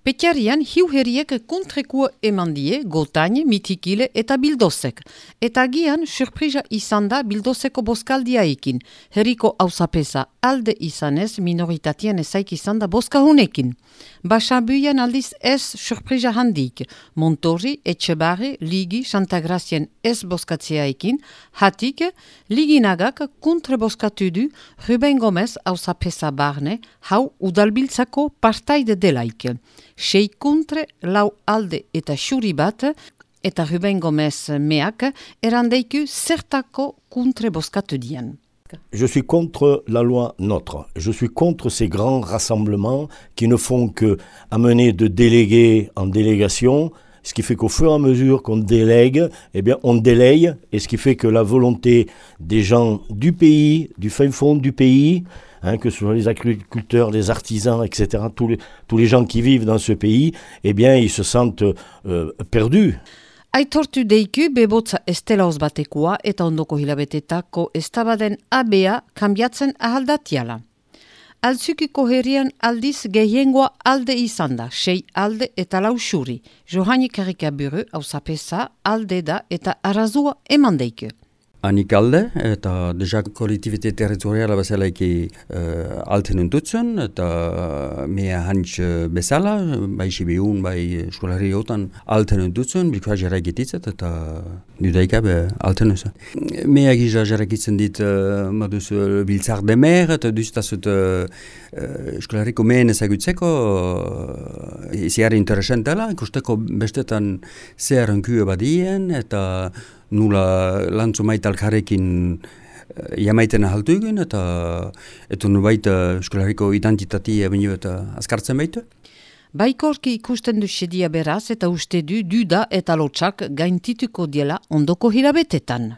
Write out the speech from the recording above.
Petiarian hiu heriek kontrekua eman die, gotain, mitikile eta bildozek. Eta gian, surprisa izan da bildozeko boskaldia ekin. Herriko hausapesa alde izanez minoritatien ezaik izan da boska hunekin. Basa buian aldiz ez surprisa handik. Montori, Etxebarri, Ligi, Santa Grazien ez boskatzea ekin. Hatik, Liginagak kontre boskatu du Ruben Gomez hausapesa barne, hau udalbiltzako partaide delaik sei kontre lau alde eta xuri bat, eta Ruben Gomez meak erandeiku zertako kontre boskatu dien. Je suis contre la loi NOTRe. Je suis contre ces grands rassemblements qui ne font que amener de délégués en délégation, ce qui fait qu'au fur et à mesure qu'on délègue, eh on délaye, et ce qui fait que la volonté des gens du pays, du fin fond du pays, hein, que ce soit les agriculteurs, les artisans, etc., tous les, gens qui vivent dans ce pays, eh ils se sentent euh, perdus. Deiku estabaden abea ahaldatiala. Altzukiko herrian aldiz gehiengoa alde izan da, sei alde eta lausuri. Johani Karikaburu, hau zapesa, alde da eta arazua eman deiku. Anik alde, eta deja kollektivite territoriala bezala eki uh, alten untutzen, eta mea hantz bezala, bai sibiun, bai skolari otan alten untutzen, bikoa jara egititzet, eta nudaika be alten usen. Mea jara egitzen dit, uh, maduz, uh, biltzar demer, eta duztazut uh, skolariko mehen ezagutzeko, uh, iziari interesantela, ikusteko bestetan zehar unkue badien, eta nula lantzu maitalkarekin uh, jamaiten ahaltu egin, eta eta nu baita eskolariko identitatea baino eta azkartzen baita. Baikorki ikusten du sedia beraz eta uste du duda eta lotxak gaintituko diela ondoko hilabetetan.